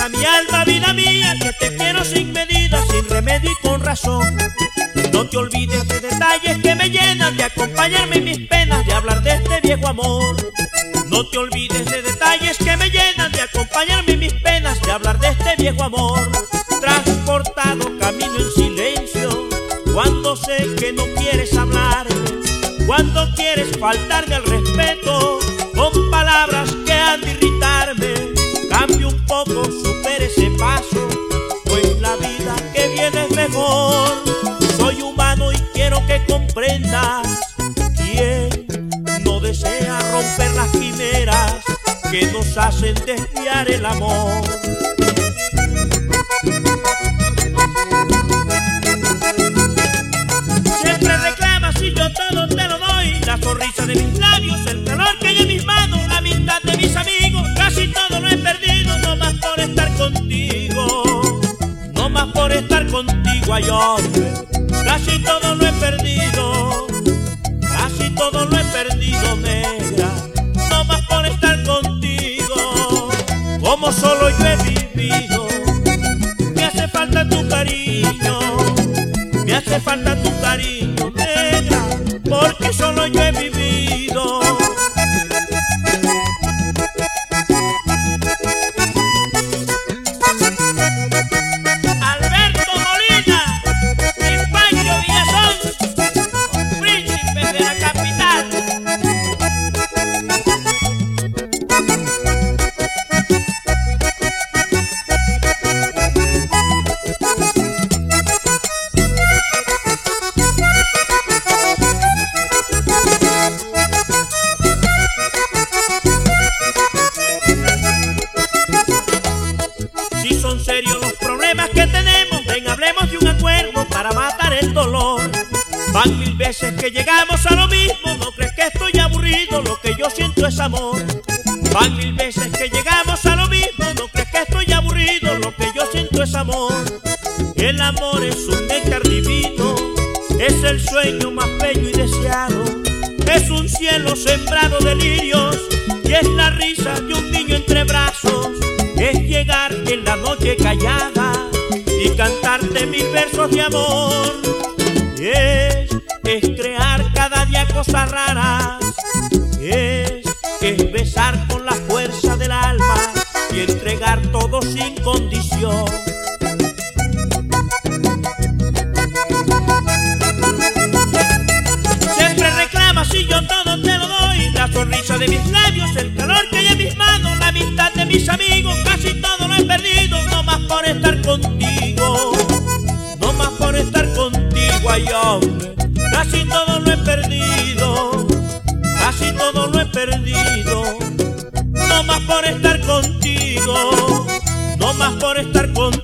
Alma mi alma, vida mía, que te quiero sin medida, sin remedio y con razón. No te olvides de detalles que me llenan, de acompañarme en mis penas, de hablar de este viejo amor. No te olvides de detalles que me llenan, de acompañarme en mis penas, de hablar de este viejo amor. Transportado camino en silencio, cuando sé que no quieres hablar, cuando quieres faltarme al respeto, con palabras que han dirigido que comprendas quién no desea romper las quimeras que nos hacen desviar el amor. Siempre reclamas y yo todo te lo doy, la sonrisa de mis labios, el calor que hay en mis manos, la amistad de mis amigos, casi todo lo he perdido, no más por estar contigo, no más por estar contigo, ay hombre, casi todo como solo yo he vivido, me hace falta tu cariño. Me hace falta tu cariño, para matar el dolor. Van mil veces que llegamos a lo mismo, no crees que estoy aburrido, lo que yo siento es amor. Van mil veces que llegamos a lo mismo, no crees que estoy aburrido, lo que yo siento es amor. El amor es un néctar es el sueño más bello y deseado. Es un cielo sembrado de lirios y es la risa de un niño entre brazos. Es llegar en la noche callada cantarte mil versos de amor. Es, es crear cada día cosas raras. Es, es besar con la fuerza del alma y entregar todo sin condición. Siempre reclamas y yo todo te lo doy. La sonrisa de mis labios, casi todo lo he perdido, casi todo lo he perdido. No más por estar contigo, no más por estar contigo.